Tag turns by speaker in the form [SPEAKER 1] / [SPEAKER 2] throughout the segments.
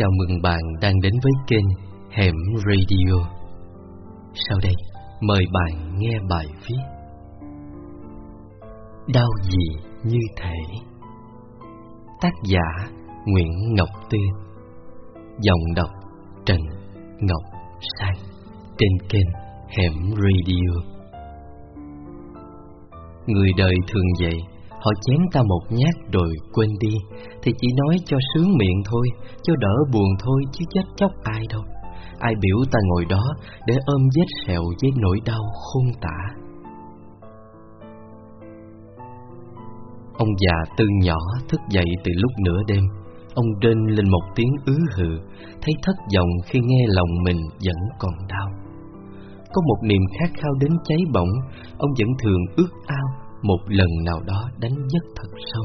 [SPEAKER 1] Chào mừng bạn đang đến với kênh Hẻm Radio. Sau đây, mời bạn nghe bài viết Đau gì như thể Tác giả Nguyễn Ngọc Tuyên. Giọng đọc Trần Ngọc Sang Trên kênh Hẻm Radio. Người đời thường vậy Họ chém ta một nhát rồi quên đi. Thì chỉ nói cho sướng miệng thôi, Cho đỡ buồn thôi, chứ chết chóc ai đâu. Ai biểu ta ngồi đó Để ôm vết sẹo với nỗi đau khôn tả. Ông già từ nhỏ thức dậy từ lúc nửa đêm. Ông rên lên một tiếng ứ hừ, Thấy thất vọng khi nghe lòng mình vẫn còn đau. Có một niềm khát khao đến cháy bỏng, Ông vẫn thường ước ao một lần nào đó đánh giấc thật sâu.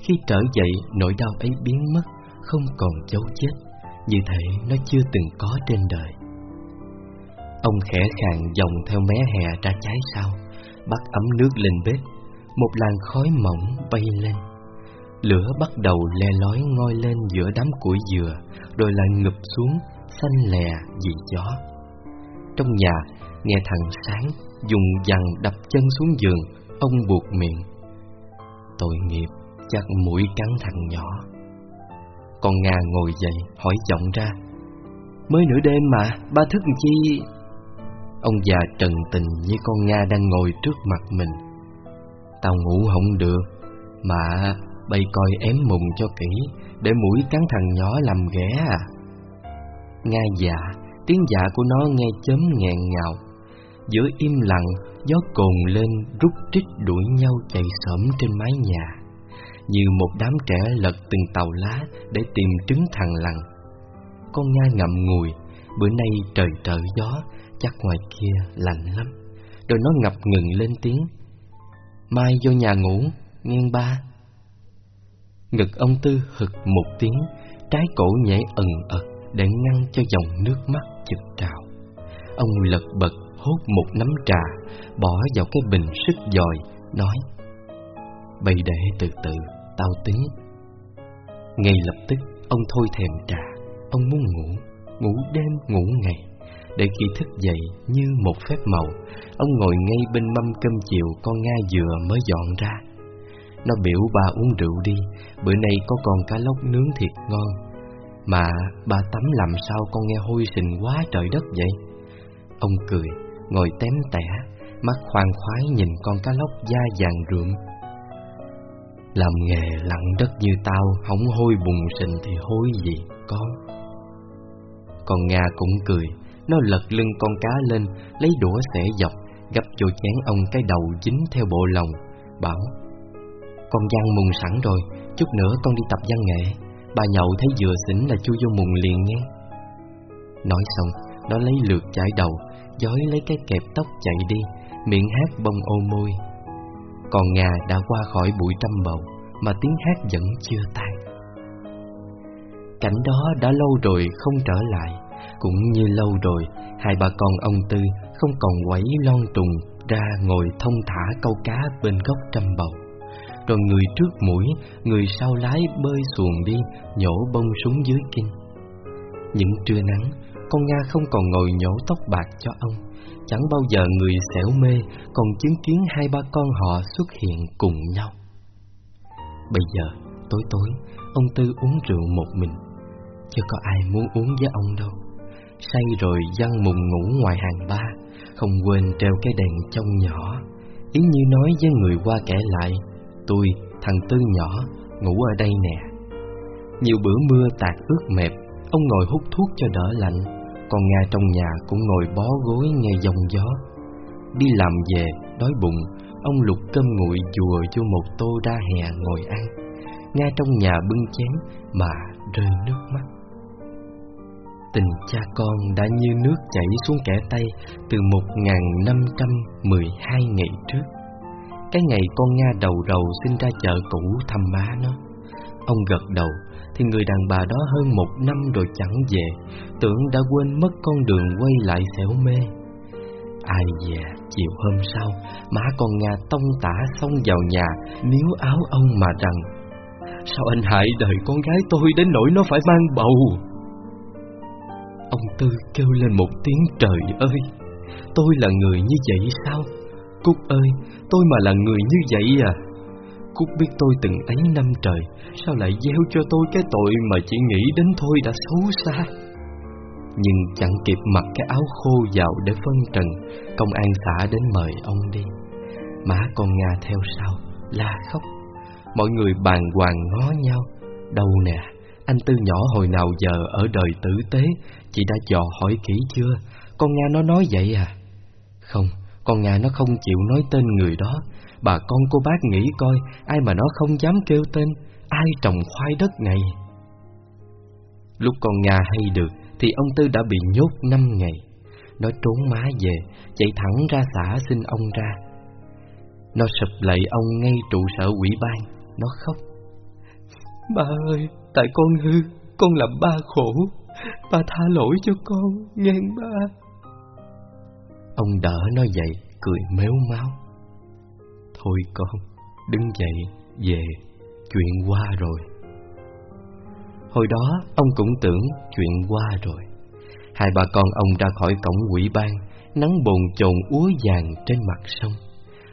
[SPEAKER 1] Khi trở dậy, nỗi đau ấy biến mất, Không còn dấu chết Như thể nó chưa từng có trên đời. Ông khẽ khàng dòng theo mé hè ra trái sau, Bắt ấm nước lên bếp. Một làn khói mỏng bay lên. Lửa bắt đầu le lói ngoi lên giữa đám củi dừa, Rồi lại ngụp xuống, xanh lè vì gió. Trong nhà, nghe thằng Sáng dùng dằn đập chân xuống giường Ông buộc miệng. Tội nghiệp chắc mũi cắn thằng nhỏ. Con Nga ngồi dậy, hỏi giọng ra, Mới nửa đêm mà, ba thức chi? Ông già trần tình như con Nga đang ngồi trước mặt mình. Tao ngủ không được, Mà bay coi ém mùng cho kỹ, Để mũi cắn thằng nhỏ làm ghẻ à. Nga dạ Tiếng dạ của nó nghe chấm nghẹn ngào. Giữa im lặng Gió cồn lên rút trích đuổi nhau chạy xổm trên mái nhà. Như một đám trẻ lật từng tàu lá để tìm trứng thằng lằn. Con nga ngậm ngùi, bữa nay trời trở gió, chắc ngoài kia lạnh lắm. Rồi nó ngập ngừng lên tiếng. Mai vô nhà ngủ, nghiêng ba. Ngực ông Tư hực một tiếng, trái cổ nhảy ẩn ật để ngăn cho dòng nước mắt chực trào. Ông lật bật hốt một nắm trà, bỏ vào cái bình sức dòi, nói Bây để từ từ, tao tính Ngay lập tức, ông thôi thèm trà, ông muốn ngủ, ngủ đêm, ngủ ngày. Để khi thức dậy như một phép màu, ông ngồi ngay bên mâm cơm chiều con Nga dừa mới dọn ra. Nó biểu bà uống rượu đi, bữa nay có con cá lóc nướng thiệt ngon. Mà bà tắm làm sao con nghe hôi sình quá trời đất vậy? Ông cười ngồi tém tẻ, mắt khoan khoái nhìn con cá lóc da vàng rượm. Làm nghề lặng đất như tao, không hôi bùng sình thì hôi gì, con. Con Nga cũng cười, nó lật lưng con cá lên, lấy đũa xẻ dọc, gấp vô chén ông cái đầu dính theo bộ lòng, bảo Con gian mùng sẵn rồi, chút nữa con đi tập văn nghệ, bà nhậu thấy vừa xỉn là chui vô mùng liền nghe. Nói xong, nó lấy lượt chải đầu, Chói lấy cái kẹp tóc chạy đi, Miệng hát bông ô môi. Còn Nga đã qua khỏi bụi trăm bầu, Mà tiếng hát vẫn chưa tan. Cảnh đó đã lâu rồi không trở lại, Cũng như lâu rồi, Hai bà con ông Tư Không còn quẩy lon trùng Ra ngồi thông thả câu cá bên gốc trăm bầu. Rồi người trước mũi, Người sau lái bơi xuồng đi, Nhổ bông súng dưới kinh. Những trưa nắng con Nga không còn ngồi nhổ tóc bạc cho ông. Chẳng bao giờ người xẻo mê Còn chứng kiến hai ba con họ xuất hiện cùng nhau. Bây giờ, tối tối, ông Tư uống rượu một mình. Chưa có ai muốn uống với ông đâu. Say rồi văng mùng ngủ ngoài hàng ba Không quên treo cái đèn trong nhỏ. Ý như nói với người qua kể lại Tôi, thằng Tư nhỏ, ngủ ở đây nè. Nhiều bữa mưa tạt ướt mẹp Ông ngồi hút thuốc cho đỡ lạnh con Nga trong nhà cũng ngồi bó gối nghe dòng gió. Đi làm về, đói bụng Ông lục cơm nguội chùa cho một tô ra hè ngồi ăn. Nga trong nhà bưng chén mà rơi nước mắt. Tình cha con đã như nước chảy xuống kẻ tay Từ 1512 ngày trước. Cái ngày con Nga đầu đầu xin ra chợ cũ thăm má nó Ông gật đầu thì người đàn bà đó hơn một năm rồi chẳng về. Tưởng đã quên mất con đường quay lại xẻo mê. Ai về chiều hôm sau, Má con Nga tông tả xông vào nhà, Níu áo ông mà rằng, Sao anh hại đời con gái tôi đến nỗi nó phải mang bầu? Ông Tư kêu lên một tiếng, trời ơi, Tôi là người như vậy sao? Cúc ơi, Tôi mà là người như vậy à? Cúc biết tôi từng ấy năm trời, Sao lại gieo cho tôi cái tội Mà chỉ nghĩ đến thôi đã xấu xa? Nhưng chẳng kịp mặc cái áo khô vào để phân trần, Công an xã đến mời ông đi. Má con Nga theo sau, La khóc. Mọi người bàn hoàng ngó nhau. Đâu nè, Anh Tư nhỏ hồi nào giờ ở đời tử tế, Chị đã dò hỏi kỹ chưa? Con Nga nó nói vậy à? Không con Nga nó không chịu nói tên người đó. Bà con cô bác nghĩ coi, Ai mà nó không dám kêu tên, Ai trồng khoai đất này? Lúc con Nga hay được, Thì ông Tư đã bị nhốt năm ngày. Nó trốn má về, Chạy thẳng ra xã xin ông ra. Nó sụp lạy ông ngay trụ sở quỹ ban, Nó khóc. Ba ơi, Tại con hư, Con làm ba khổ. Ba tha lỗi cho con Nghe ba. Ông đỡ nó dậy Cười méo máu Thôi con, đứng dậy, về, chuyện qua rồi. Hồi đó, ông cũng tưởng chuyện qua rồi. Hai bà con ông ra khỏi cổng quỷ ban, nắng bồn chồn úa vàng trên mặt sông.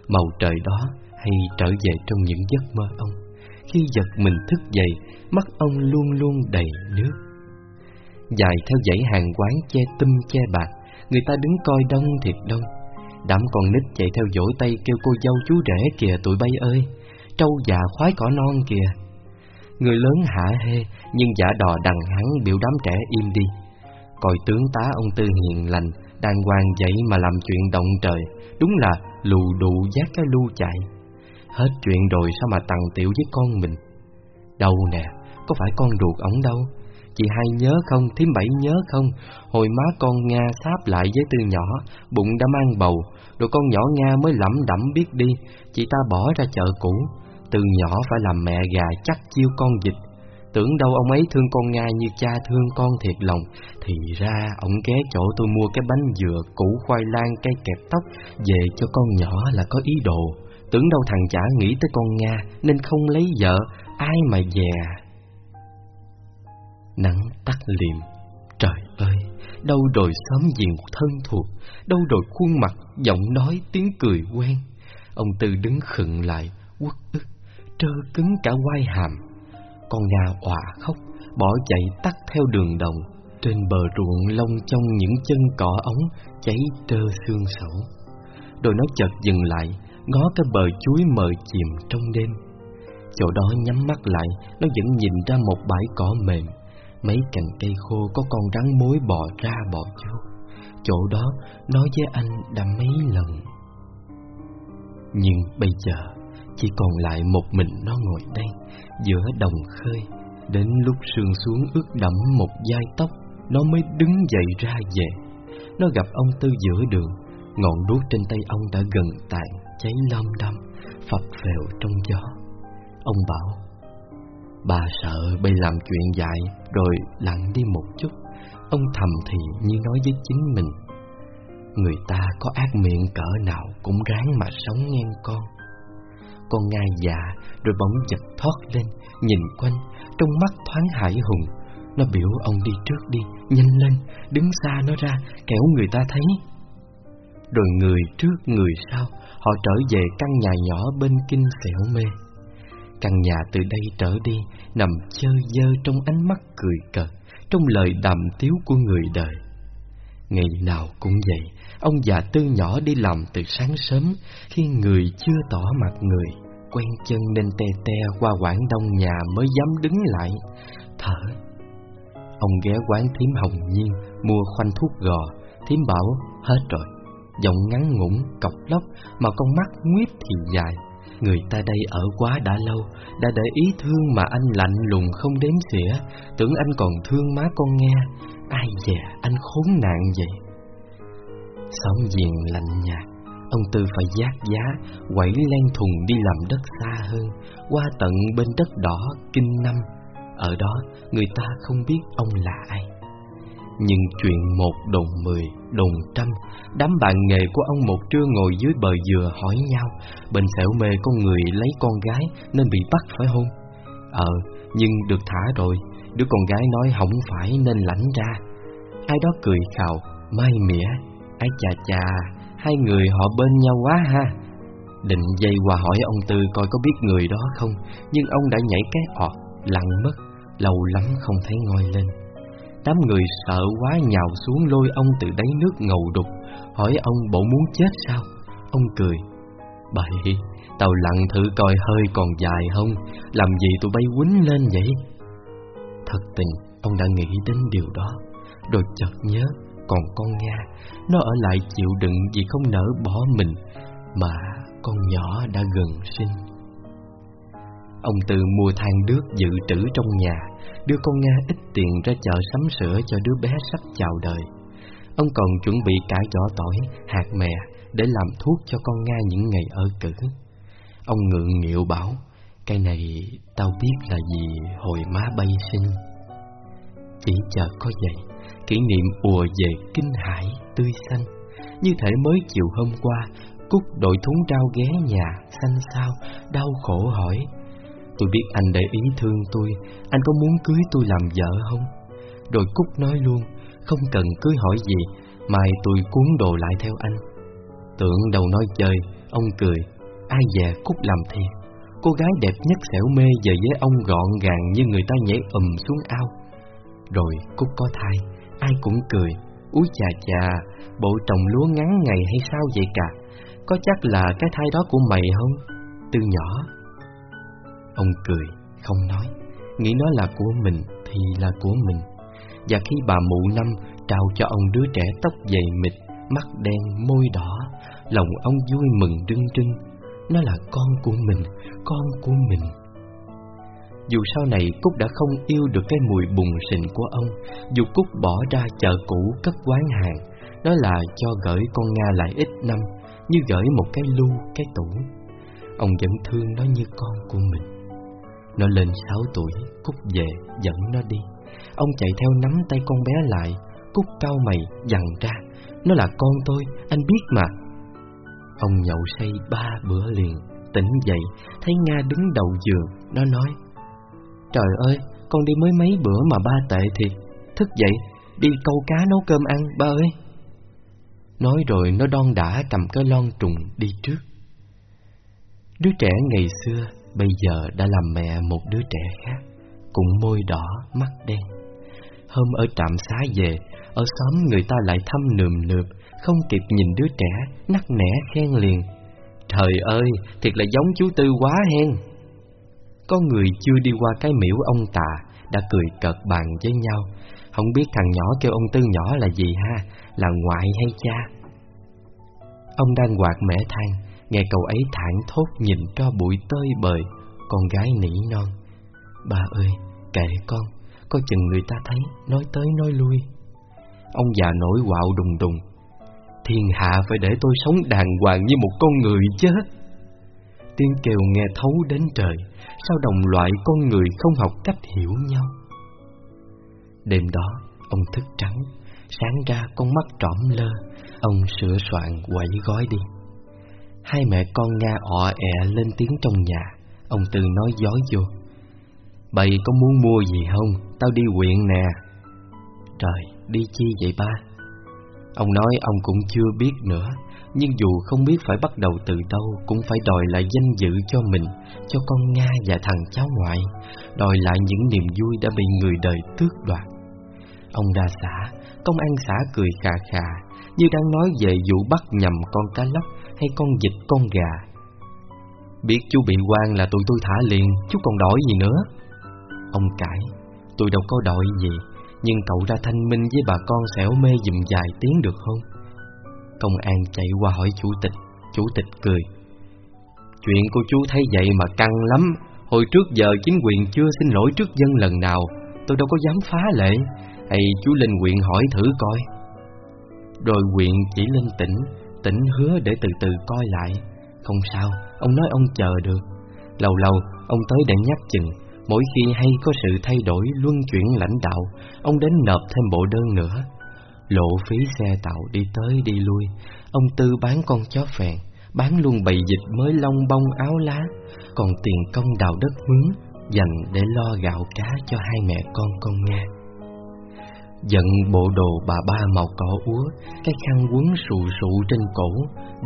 [SPEAKER 1] Màu trời đó hay trở về trong những giấc mơ ông. Khi giật mình thức dậy, mắt ông luôn luôn đầy nước. Dài theo dãy hàng quán che tum che bạc, người ta đứng coi đông thiệt đông. Đám con nít chạy theo dỗ tay kêu cô dâu chú rể kìa, tụi bay ơi. Trâu già khoái cỏ non kìa. Người lớn hả hê, Nhưng giả đò đằng hắn biểu đám trẻ im đi. Coi tướng tá ông Tư hiền lành Đàng hoàng vậy mà làm chuyện động trời. Đúng là lù đụ giác cái lu chạy. Hết chuyện rồi sao mà tặng tiểu với con mình? Đâu nè, Có phải con ruột ổng đâu? Chị hai nhớ không, thím bảy nhớ không? Hồi má con Nga sáp lại với từ nhỏ Bụng đã mang bầu Rồi con nhỏ Nga mới lẩm đẩm biết đi Chị ta bỏ ra chợ cũ. Từ nhỏ phải làm mẹ gà chắc chiêu con dịch Tưởng đâu ông ấy thương con Nga như cha thương con thiệt lòng. Thì ra ông ghé chỗ tôi mua cái bánh dừa củ khoai lang cây kẹp tóc Về cho con nhỏ là có ý đồ. Tưởng đâu thằng chả nghĩ tới con Nga Nên không lấy vợ Ai mà dè. Nắng tắt liệm Trời ơi, Đâu rồi xóm diện thân thuộc, Đâu rồi khuôn mặt Giọng nói tiếng cười quen. Ông Tư đứng khựng lại Quất ức, Trơ cứng cả quai hàm. Con Nga òa khóc, Bỏ chạy tắt theo đường đồng. Trên bờ ruộng lông trong những chân cỏ ống Cháy trơ xương sẩu Rồi nó chợt dừng lại, Ngó cái bờ chuối mờ chìm trong đêm. Chỗ đó nhắm mắt lại, Nó vẫn nhìn ra một bãi cỏ mềm. Mấy cành cây khô có con rắn mối bò ra bò vô. Chỗ đó, nói với anh đã mấy lần. Nhưng bây giờ, chỉ còn lại một mình nó ngồi đây, Giữa đồng khơi. Đến lúc sương xuống ướt đẫm một dai tóc, Nó mới đứng dậy ra về. Nó gặp ông Tư giữa đường. Ngọn đuốc trên tay ông đã gần tàn, Cháy lâm đâm Phập phèo trong gió. Ông bảo Bà sợ bị làm chuyện dại, Rồi lặng đi một chút. Ông thầm thì như nói với chính mình. Người ta có ác miệng cỡ nào Cũng ráng mà sống ngang con. Con ngai già Rồi bỗng giật thoát lên, Nhìn quanh, Trong mắt thoáng hải hùng. Nó biểu ông đi trước đi, Nhanh lên, Đứng xa nó ra, Kẻo người ta thấy. Rồi người trước, người sau, Họ trở về căn nhà nhỏ bên kinh xẻo mê. Căn nhà từ đây trở đi Nằm chơi dơ trong ánh mắt cười cợt Trong lời đàm tiếu của người đời. Ngày nào cũng vậy Ông già tư nhỏ đi làm từ sáng sớm Khi người chưa tỏ mặt người Quen chân nên te te qua quảng đông nhà mới dám đứng lại. Thở. Ông ghé quán thím hồng nhiên Mua khoanh thuốc gò. Thím bảo hết rồi. Giọng ngắn ngủn, cọc lóc Mà con mắt nguyết thì dài. Người ta đây ở quá đã lâu, Đã để ý thương mà anh lạnh lùng không đếm xỉa. Tưởng anh còn thương má con nghe. Ai dè, anh khốn nạn vậy. Sóng diện lạnh nhạt, Ông Tư phải giác giá, Quẩy len thùng đi làm đất xa hơn. Qua tận bên đất đỏ, Kinh Năm. Ở đó, người ta không biết ông là ai nhưng chuyện một đồng mười, đồng trăm Đám bạn nghề của ông một trưa ngồi dưới bờ dừa hỏi nhau bình xẻo mê con người lấy con gái nên bị bắt phải hôn Ờ, nhưng được thả rồi Đứa con gái nói không phải nên lãnh ra. Ai đó cười khào, mai mỉa Ái chà chà, hai người họ bên nhau quá ha. Định dây qua hỏi ông Tư coi có biết người đó không Nhưng ông đã nhảy cái ọt, lặng mất Lâu lắm không thấy ngồi lên. Đám người sợ quá nhào xuống lôi ông từ đáy nước ngầu đục. Hỏi ông bộ muốn chết sao? Ông cười Bậy, tao lặng thử coi hơi còn dài không? Làm gì tụi bay quýnh lên vậy? Thật tình, ông đã nghĩ đến điều đó. Rồi chợt nhớ Còn con Nga Nó ở lại chịu đựng vì không nỡ bỏ mình Mà con nhỏ đã gần sinh. Ông Tư mua than nước dự trữ trong nhà Đưa con Nga ít tiền ra chợ sắm sữa cho đứa bé sắp chào đời. Ông còn chuẩn bị cả giỏ tỏi, hạt mè Để làm thuốc cho con Nga những ngày ở cử. Ông ngượng nghịu bảo Cái này tao biết là gì hồi má bay sinh. Chỉ chờ có vậy Kỷ niệm ùa về kinh hải, tươi xanh. Như thể mới chiều hôm qua Cúc đội thúng rau ghé nhà, xanh xao, đau khổ hỏi Tôi biết anh để ý thương tôi. Anh có muốn cưới tôi làm vợ không? Rồi Cúc nói luôn, Không cần cưới hỏi gì, Mai tôi cuốn đồ lại theo anh. Tưởng đầu nói chơi, Ông cười. Ai dè Cúc làm thiệt. Cô gái đẹp nhất xẻo mê giờ với ông gọn gàng Như người ta nhảy ầm xuống ao. Rồi Cúc có thai, Ai cũng cười. Úi chà chà, Bộ trồng lúa ngắn ngày hay sao vậy cả? Có chắc là cái thai đó của mày không? Từ nhỏ Ông cười, không nói. Nghĩ nó là của mình thì là của mình. Và khi bà mụ năm trao cho ông đứa trẻ tóc dày mịt Mắt đen, môi đỏ Lòng ông vui mừng rưng rưng. Nó là con của mình, con của mình. Dù sau này Cúc đã không yêu được cái mùi bùn sình của ông Dù Cúc bỏ ra chợ cũ cất quán hàng Đó là cho gửi con Nga lại ít năm Như gửi một cái lu, cái tủ. Ông vẫn thương nó như con của mình nó lên 6 tuổi, Cúc về, dẫn nó đi. Ông chạy theo nắm tay con bé lại Cúc cau mày, dằn ra. Nó là con tôi, anh biết mà. Ông nhậu say ba bữa liền Tỉnh dậy, thấy Nga đứng đầu giường. Nó nói Trời ơi, con đi mới mấy bữa mà ba tệ thì Thức dậy, đi câu cá nấu cơm ăn, ba ơi. Nói rồi nó đon đã cầm cái lon trùng đi trước. Đứa trẻ ngày xưa bây giờ đã làm mẹ một đứa trẻ khác, cũng môi đỏ, mắt đen. Hôm ở trạm xá về, ở xóm người ta lại thăm nườm nượp, không kịp nhìn đứa trẻ, nắc nẻ khen liền. Trời ơi, thiệt là giống chú Tư quá hen. Có người chưa đi qua cái miễu ông tà, đã cười cợt bàn với nhau. Không biết thằng nhỏ kêu ông Tư nhỏ là gì ha, là ngoại hay cha? Ông đang quạt mẻ than, Nghe cậu ấy thản thốt nhìn cho bụi tơi bời Con gái nỉ non. Bà ơi, kệ con Coi chừng người ta thấy, nói tới nói lui. Ông già nổi quạo đùng đùng. Thiên hạ phải để tôi sống đàng hoàng như một con người chứ. Tiếng kêu nghe thấu đến trời Sao đồng loại con người không học cách hiểu nhau? Đêm đó, ông thức trắng Sáng ra con mắt trỏm lơ Ông sửa soạn quẩy gói đi. Hai mẹ con Nga ọ ẹ lên tiếng trong nhà. Ông Tư nói dối vô. Bày có muốn mua gì không? Tao đi huyện nè. Trời, đi chi vậy ba? Ông nói ông cũng chưa biết nữa Nhưng dù không biết phải bắt đầu từ đâu Cũng phải đòi lại danh dự cho mình Cho con Nga và thằng cháu ngoại Đòi lại những niềm vui đã bị người đời tước đoạt. Ông ra xã Công an xã cười khà khà Như đang nói về vụ bắt nhầm con cá lóc hay con vịt, con gà? Biết chú bị quan là tụi tôi thả liền, Chú còn đổi gì nữa? Ông cãi, Tôi đâu có đổi gì, Nhưng cậu ra thanh minh với bà con xẻo mê dùm dài tiếng được không? Công an chạy qua hỏi chủ tịch Chủ tịch cười, Chuyện của chú thấy vậy mà căng lắm. Hồi trước giờ chính quyền chưa xin lỗi trước dân lần nào, Tôi đâu có dám phá lệ. Hay chú lên huyện hỏi thử coi. Rồi huyện chỉ lên tỉnh tỉnh hứa để từ từ coi lại. Không sao, ông nói ông chờ được. Lâu lâu, ông tới để nhắc chừng. Mỗi khi hay có sự thay đổi luân chuyển lãnh đạo Ông đến nộp thêm bộ đơn nữa. Lộ phí xe tàu đi tới đi lui. Ông Tư bán con chó phèn Bán luôn bầy dịch mới lông bông áo lá. Còn tiền công đào đất mướn Dành để lo gạo cá cho hai mẹ con con nghe. Giận bộ đồ bà ba màu cỏ úa, Cái khăn quấn sụ sụ trên cổ,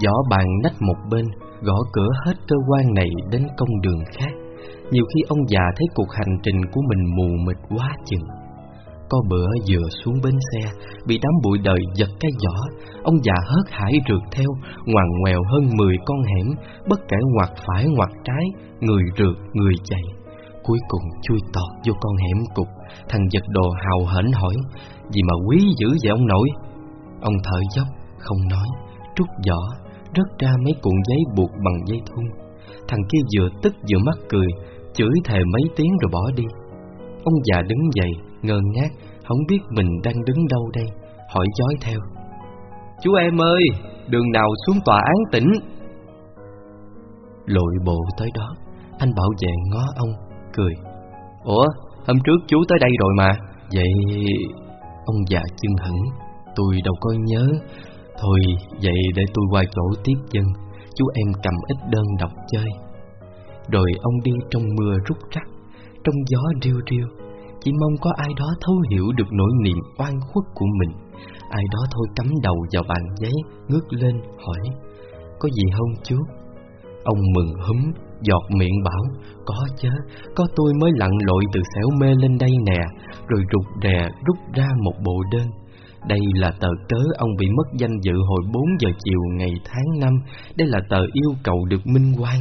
[SPEAKER 1] Giỏ bàn nách một bên, Gõ cửa hết cơ quan này đến công đường khác. Nhiều khi ông già thấy cuộc hành trình của mình mù mịt quá chừng. Có bữa vừa xuống bến xe, Bị đám bụi đời giật cái giỏ, Ông già hớt hải rượt theo, Ngoằn ngoèo hơn 10 con hẻm, Bất kể ngoặt phải ngoặt trái, Người rượt người chạy. Cuối cùng chui tọt vô con hẻm cục. Thằng giật đồ hào hển hỏi Gì mà quý dữ vậy ông nội? Ông thở dốc không nói Trút giỏ Rớt ra mấy cuộn giấy buộc bằng dây thun. Thằng kia vừa tức vừa mắc cười Chửi thề mấy tiếng rồi bỏ đi. Ông già đứng dậy ngơ ngác Không biết mình đang đứng đâu đây Hỏi dối theo. Chú em ơi Đường nào xuống tòa án tỉnh? Lội bộ tới đó Anh bảo vệ ngó ông Cười. Ủa hôm trước chú tới đây rồi mà. Vậy Ông già chưng hẳn Tôi đâu có nhớ. Thôi, vậy để tôi qua chỗ tiếp dân. Chú em cầm ít đơn đọc chơi. Rồi ông đi trong mưa rút rắc, Trong gió riêu riêu Chỉ mong có ai đó thấu hiểu được nỗi niềm oan khuất của mình. Ai đó thôi cắm đầu vào bàn giấy Ngước lên, hỏi, Có gì không chú? Ông mừng húm. Giọt miệng bảo, Có chứ Có tôi mới lặn lội từ xẻo mê lên đây nè. Rồi rụt rè, rút ra một bộ đơn. Đây là tờ cớ ông bị mất danh dự hồi 4 giờ chiều ngày tháng năm. Đây là tờ yêu cầu được minh quan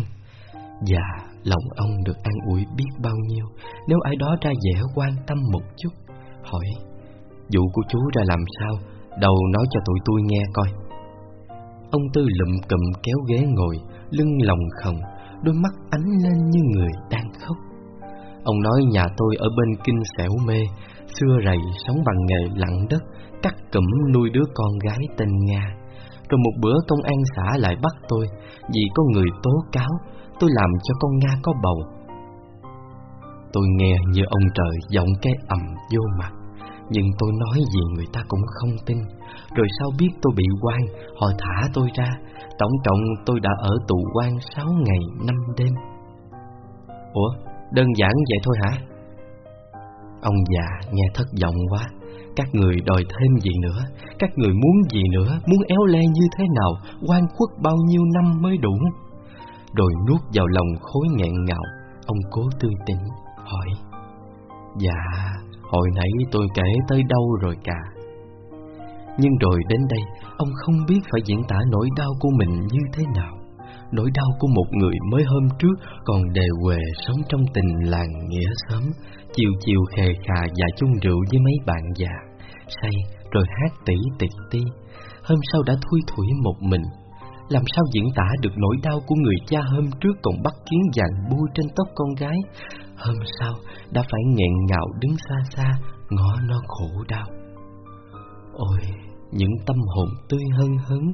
[SPEAKER 1] Và dạ, lòng ông được an ủi biết bao nhiêu. Nếu ai đó ra dễ quan tâm một chút, Hỏi, Vụ của chú ra làm sao? Đầu nói cho tụi tôi nghe coi. Ông Tư lụm cụm kéo ghế ngồi, Lưng lòng khồng Đôi mắt ánh lên như người đang khóc. Ông nói nhà tôi ở bên kinh xẻo mê, Xưa rầy sống bằng nghề lặn đất, Cắt cụm nuôi đứa con gái tên Nga. Rồi một bữa công an xã lại bắt tôi, Vì có người tố cáo, Tôi làm cho con Nga có bầu. Tôi nghe như ông trời giọng cái ầm vô mặt. Nhưng tôi nói gì người ta cũng không tin. Rồi sau biết tôi bị quan? Họ thả tôi ra. Tổng cộng tôi đã ở tù quan 6 ngày 5 đêm. Ủa, đơn giản vậy thôi hả? Ông già nghe thất vọng quá. Các người đòi thêm gì nữa? Các người muốn gì nữa? Muốn éo le như thế nào? Quan khuất bao nhiêu năm mới đủ? Rồi nuốt vào lòng khối nghẹn ngào. Ông cố tươi tỉnh hỏi. Dạ Hồi nãy tôi kể tới đâu rồi cả. Nhưng rồi đến đây, Ông không biết phải diễn tả nỗi đau của mình như thế nào. Nỗi đau của một người mới hôm trước Còn đề quề sống trong tình làng nghĩa xóm, Chiều chiều khề khà và chung rượu với mấy bạn già. Say, rồi hát tỉ tỉ ti. Hôm sau đã thui thủi một mình. Làm sao diễn tả được nỗi đau của người cha hôm trước còn bắt kiến vàng bui trên tóc con gái? Hôm sau đã phải nghẹn ngào đứng xa xa ngó nó khổ đau Ôi những tâm hồn tươi hân hấn,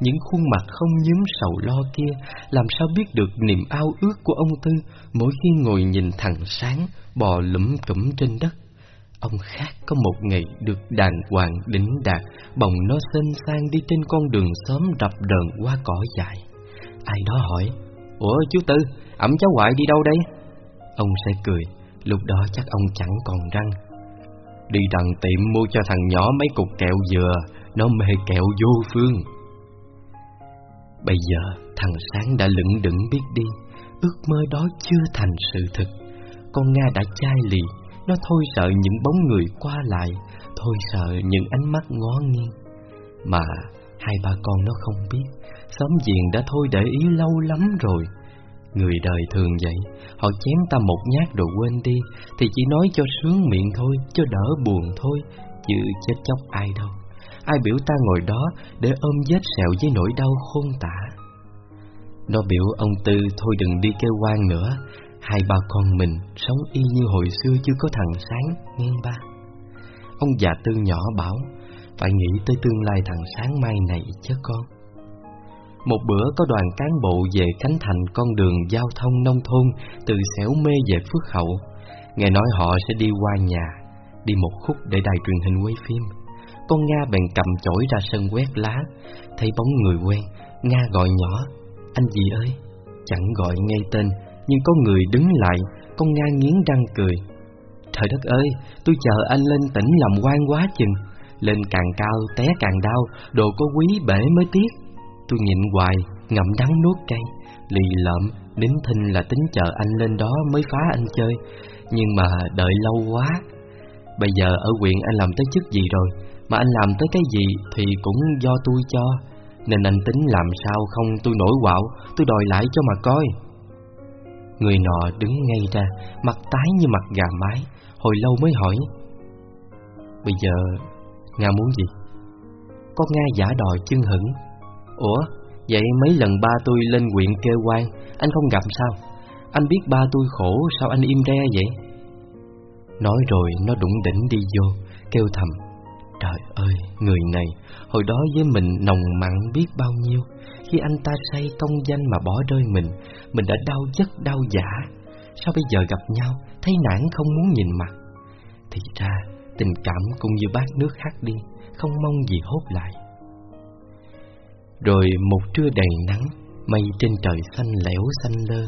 [SPEAKER 1] những khuôn mặt không nhúm sầu lo kia, làm sao biết được niềm ao ước của ông Tư mỗi khi ngồi nhìn thằng sáng bò lủm cẩm trên đất. Ông khác có một ngày được đàng hoàng đỉnh đạt, bồng nó xinh sang đi trên con đường xóm đập đờn qua cỏ dại Ai đó hỏi, Ủa chú Tư, ẩm cháu ngoại đi đâu đây? Ông sẽ cười, lúc đó chắc ông chẳng còn răng. Đi đằng tiệm mua cho thằng nhỏ mấy cục kẹo dừa, nó mê kẹo vô phương. Bây giờ thằng Sáng đã lững đững biết đi, ước mơ đó chưa thành sự thực. Con Nga đã chai lì, nó thôi sợ những bóng người qua lại, thôi sợ những ánh mắt ngó nghiêng. Mà hai ba con nó không biết, Xóm giềng đã thôi để ý lâu lắm rồi. Người đời thường vậy, họ chém ta một nhát rồi quên đi, thì chỉ nói cho sướng miệng thôi, cho đỡ buồn thôi, chứ chết chóc ai đâu. Ai biểu ta ngồi đó để ôm vết sẹo với nỗi đau khôn tả? Nó biểu ông Tư thôi đừng đi kêu quan nữa Hai ba con mình sống y như hồi xưa chưa có thằng Sáng, nghe ba. Ông già Tư nhỏ bảo Phải nghĩ tới tương lai thằng Sáng mai này chứ con. Một bữa có đoàn cán bộ về Khánh Thành con đường giao thông nông thôn Từ xẻo mê về Phước Hậu. Nghe nói họ sẽ đi qua nhà Đi một khúc để đài truyền hình quay phim. Con Nga bèn cầm chổi ra sân quét lá Thấy bóng người quen. Nga gọi nhỏ Anh gì ơi. Chẳng gọi ngay tên Nhưng có người đứng lại. Con Nga nghiến răng cười Trời đất ơi, tôi chờ anh lên tỉnh làm quan quá chừng. Lên càng cao, té càng đau, đồ có quý bể mới tiếc. Tôi nhìn hoài, ngậm đắng nuốt cay, lì lợm, đến thinh là tính chờ anh lên đó mới phá anh chơi. Nhưng mà đợi lâu quá. Bây giờ ở huyện anh làm tới chức gì rồi, mà anh làm tới cái gì thì cũng do tôi cho. Nên anh tính làm sao không tôi nổi quạo, tôi đòi lại cho mà coi. Người nọ đứng ngay ra, mặt tái như mặt gà mái, hồi lâu mới hỏi. Bây giờ, Nga muốn gì? Con Nga giả đòi chân hững. Ủa, vậy mấy lần ba tôi lên quyện kêu quan, anh không gặp sao? Anh biết ba tôi khổ, sao anh im re vậy? Nói rồi nó đụng đỉnh đi vô, kêu thầm. Trời ơi, người này, hồi đó với mình nồng mặn biết bao nhiêu Khi anh ta say công danh mà bỏ rơi mình Mình đã đau chất đau giả Sao bây giờ gặp nhau Thấy nản không muốn nhìn mặt Thì ra tình cảm cũng như bát nước khác đi Không mong gì hốt lại rồi một trưa đầy nắng Mây trên trời xanh lẻo xanh lơ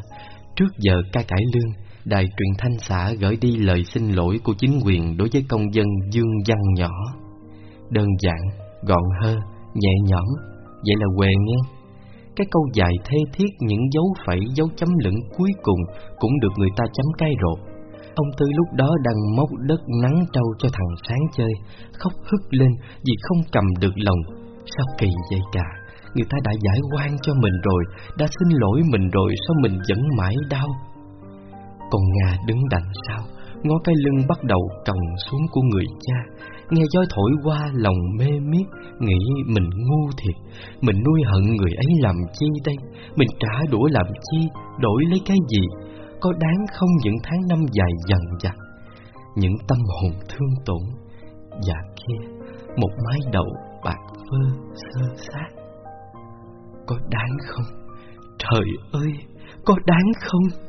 [SPEAKER 1] Trước giờ ca cải lương Đài truyền thanh xã gửi đi lời xin lỗi của chính quyền đối với công dân Dương Văn Nhỏ. Đơn giản, gọn hơ, nhẹ nhõm, vậy là quê nghe. Cái câu dài thê thiết những dấu phẩy dấu chấm lửng cuối cùng cũng được người ta chấm cay rột. Ông Tư lúc đó đang móc đất nắng trâu cho thằng Sáng chơi, khóc hức lên vì không cầm được lòng. Sao kỳ vậy cả? Người ta đã giải quan cho mình rồi, đã xin lỗi mình rồi, sao mình vẫn mãi đau? Còn Nga đứng đằng sau, ngó cái lưng bắt đầu còng xuống của người cha, Nghe gió thổi qua lòng mê miết Nghĩ mình ngu thiệt. Mình nuôi hận người ấy làm chi đây? Mình trả đũa làm chi? Đổi lấy cái gì? Có đáng không những tháng năm dài dần dặt Những tâm hồn thương tổn Và kia Một mái đầu bạc phơ sơ sát. Có đáng không? Trời ơi Có đáng không?